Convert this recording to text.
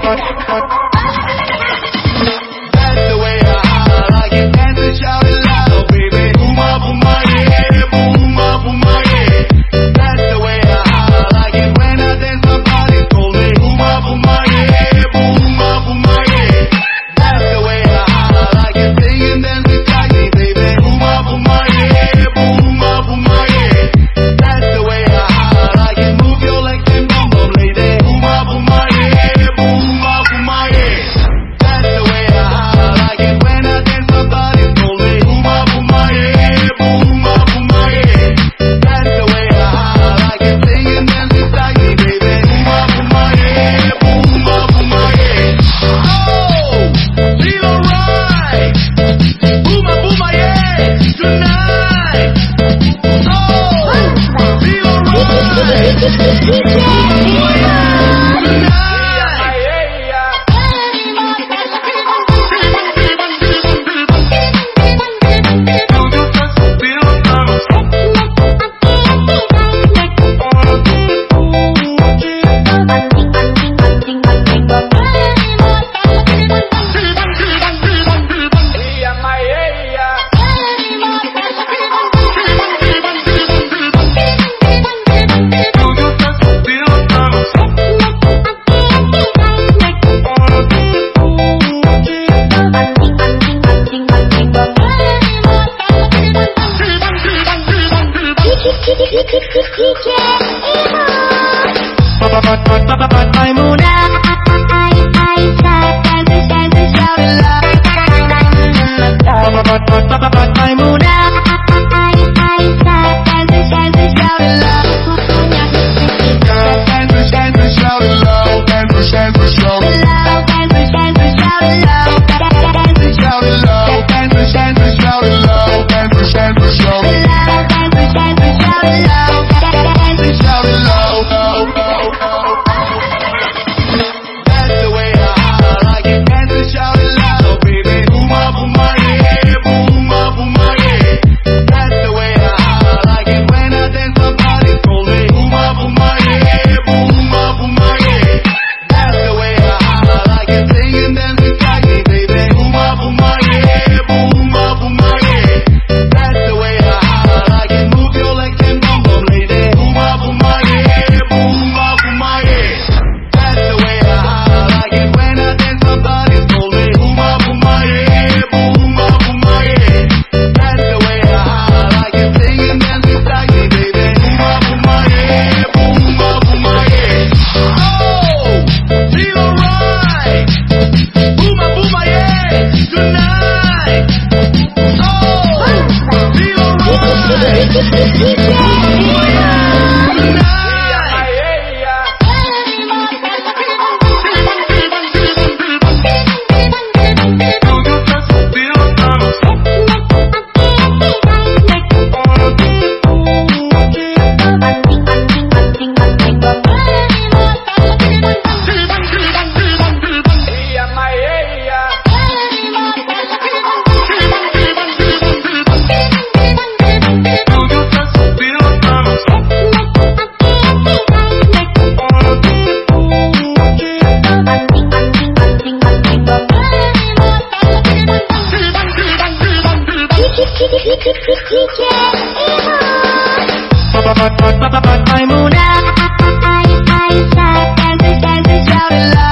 oh you. Kiki, kiki, Yeah. I move now. I I I sat and pushed and pushed out